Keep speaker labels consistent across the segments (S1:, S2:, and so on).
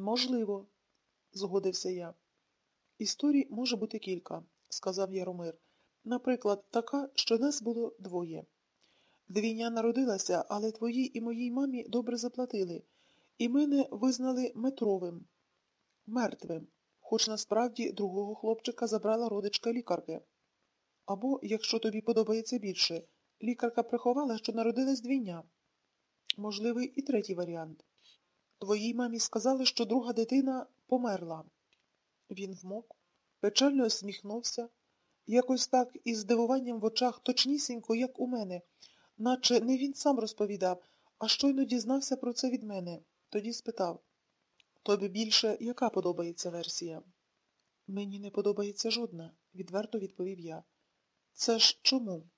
S1: Можливо, згодився я. Історій може бути кілька, сказав Яромир. Наприклад, така, що нас було двоє. Двійня народилася, але твоїй і моїй мамі добре заплатили, і мене визнали метровим, мертвим, хоч насправді другого хлопчика забрала родичка лікарки. Або, якщо тобі подобається більше, лікарка приховала, що народилась двійня. Можливий і третій варіант. Твоїй мамі сказали, що друга дитина померла. Він вмок, печально усміхнувся, якось так із здивуванням в очах точнісінько, як у мене, наче не він сам розповідав, а щойно дізнався про це від мене. Тоді спитав Тобі більше яка подобається версія? Мені не подобається жодна, відверто відповів я. Це ж чому?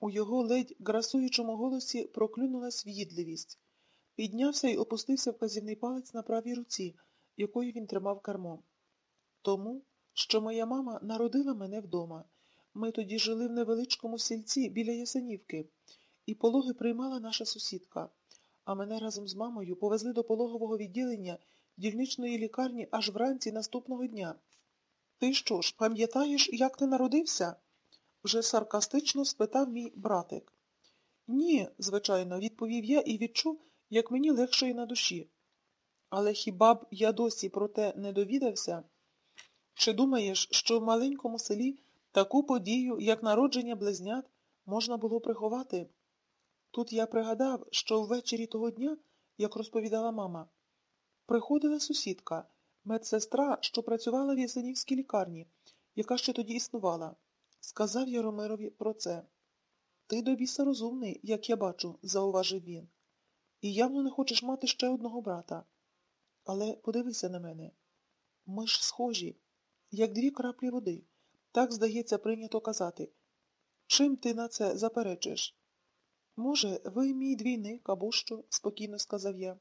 S1: У його ледь грасуючому голосі проклюнулась в'їдливість. Піднявся і опустився вказівний палець на правій руці, якою він тримав кермо. Тому, що моя мама народила мене вдома. Ми тоді жили в невеличкому сільці біля Ясенівки, і пологи приймала наша сусідка, а мене разом з мамою повезли до пологового відділення дільничної лікарні аж вранці наступного дня. Ти що ж, пам'ятаєш, як ти народився? вже саркастично спитав мій братик. Ні, звичайно, відповів я і відчув, як мені легше і на душі. Але хіба б я досі про те не довідався? Чи думаєш, що в маленькому селі таку подію, як народження близнят, можна було приховати? Тут я пригадав, що ввечері того дня, як розповідала мама, приходила сусідка, медсестра, що працювала в Ясенівській лікарні, яка ще тоді існувала. Сказав Яромирові про це. Ти до біса розумний, як я бачу, зауважив він. І явно не хочеш мати ще одного брата. Але подивися на мене. Ми ж схожі, як дві краплі води. Так, здається, прийнято казати. Чим ти на це заперечиш? Може, ви мій двійник або що, спокійно сказав я.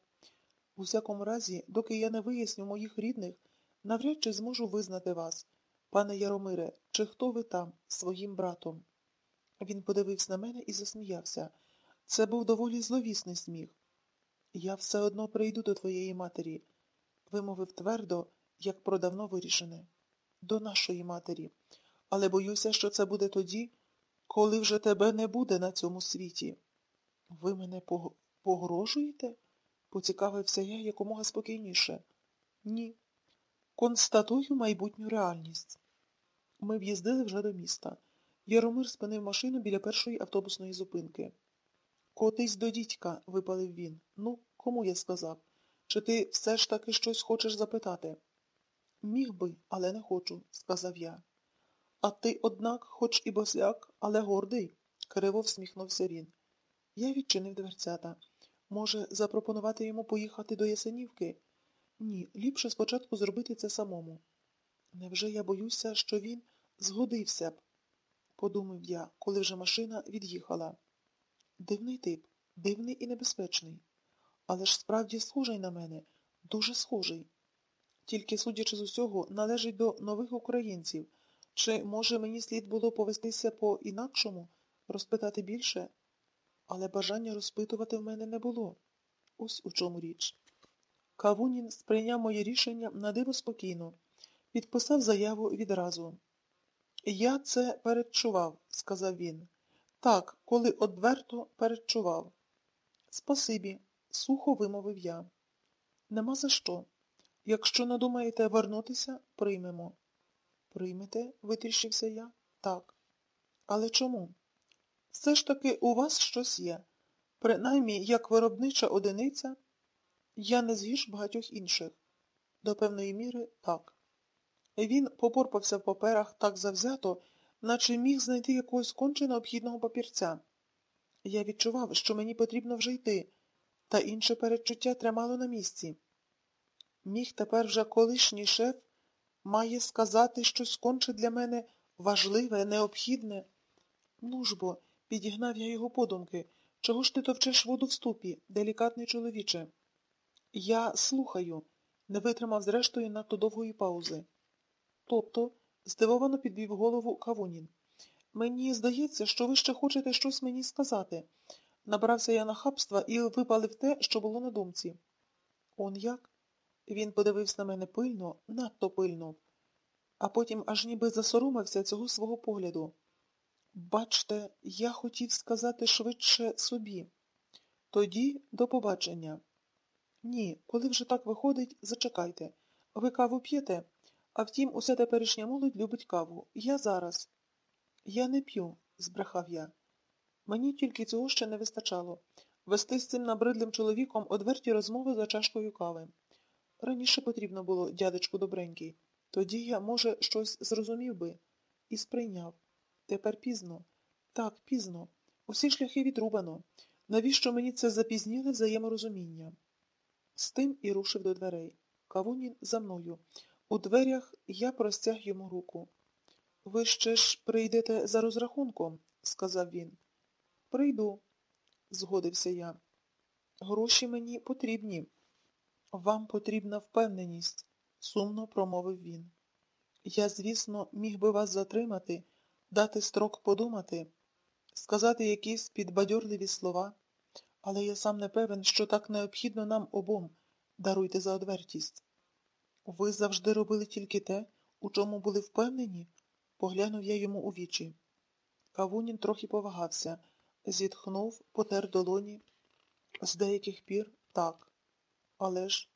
S1: У всякому разі, доки я не виясню моїх рідних, навряд чи зможу визнати вас. Пане Яромире, чи хто ви там своїм братом? Він подивився на мене і засміявся. Це був доволі зловісний сміх. Я все одно прийду до твоєї матері, вимовив твердо, як про давно вирішене. До нашої матері. Але боюся, що це буде тоді, коли вже тебе не буде на цьому світі. Ви мене погрожуєте? поцікавився я якомога спокійніше. Ні. Констатую майбутню реальність. Ми в'їздили вже до міста. Яромир спинив машину біля першої автобусної зупинки. Котись до дідька, випалив він. Ну, кому я сказав? Чи ти все ж таки щось хочеш запитати? Міг би, але не хочу, сказав я. А ти, однак, хоч і босяк, але гордий, криво всміхнувся він. Я відчинив дверцята. Може, запропонувати йому поїхати до Ясенівки? Ні, ліпше спочатку зробити це самому. Невже я боюся, що він згодився б? подумав я, коли вже машина від'їхала. Дивний тип, дивний і небезпечний. Але ж справді схожий на мене, дуже схожий. Тільки, судячи з усього, належить до нових українців. Чи, може, мені слід було повестися по інакшому, розпитати більше? Але бажання розпитувати в мене не було. Ось у чому річ. Кавунін сприйняв моє рішення на диво спокійно, підписав заяву відразу. Я це передчував, сказав він. Так, коли одверто передчував. Спасибі, сухо вимовив я. Нема за що. Якщо надумаєте вернутися, приймемо. Приймете? витріщився я. Так. Але чому? Все ж таки у вас щось є. Принаймні, як виробнича одиниця, я не згіж багатьох інших. До певної міри так. Він попорпався в паперах так завзято, наче міг знайти якогось конче необхідного папірця. Я відчував, що мені потрібно вже йти, та інше передчуття тримало на місці. Міг тепер вже колишній шеф має сказати щось конче для мене важливе, необхідне. Ну ж бо, підігнав я його подумки. Чого ж ти товчеш воду в ступі, делікатний чоловіче? Я слухаю, не витримав зрештою надто довгої паузи. Тобто, здивовано підвів голову Кавунін. Мені здається, що ви ще хочете щось мені сказати. Набрався я нахабства і випалив те, що було на думці. Он як? Він подивився на мене пильно, надто пильно, а потім аж ніби засоромився цього свого погляду. Бачте, я хотів сказати швидше собі. Тоді до побачення. Ні, коли вже так виходить, зачекайте. Ви каву п'єте? А втім, уся теперішня молодь любить каву. Я зараз. Я не п'ю, збрехав я. Мені тільки цього ще не вистачало. Вести з цим набридлим чоловіком одверті розмови за чашкою кави. Раніше потрібно було, дядечку добренький. Тоді я, може, щось зрозумів би і сприйняв. Тепер пізно. Так, пізно. Усі шляхи відрубано. Навіщо мені це запізніле взаєморозуміння? З тим і рушив до дверей. Кавунін за мною. У дверях я простяг йому руку. Ви ще ж прийдете за розрахунком, сказав він. Прийду, згодився я. Гроші мені потрібні. Вам потрібна впевненість, сумно промовив він. Я, звісно, міг би вас затримати, дати строк подумати, сказати якісь підбадьорливі слова, але я сам не певен, що так необхідно нам обом, даруйте за одвертість. Ви завжди робили тільки те, у чому були впевнені, поглянув я йому у вічі. Кавунін трохи повагався, зітхнув, потер долоні. З деяких пір так. Але ж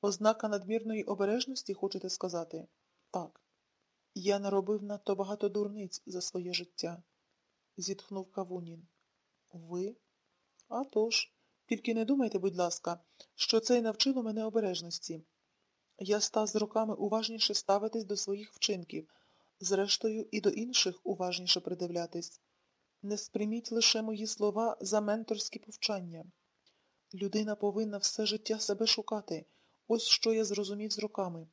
S1: ознака надмірної обережності, хочете сказати? Так. Я наробив надто багато дурниць за своє життя, зітхнув Кавунін. Ви? А тож, тільки не думайте, будь ласка, що це й навчило мене обережності. Я став з роками уважніше ставитись до своїх вчинків, зрештою, і до інших уважніше придивлятись. Не сприйміть лише мої слова за менторські повчання. Людина повинна все життя себе шукати. Ось що я зрозумів з роками.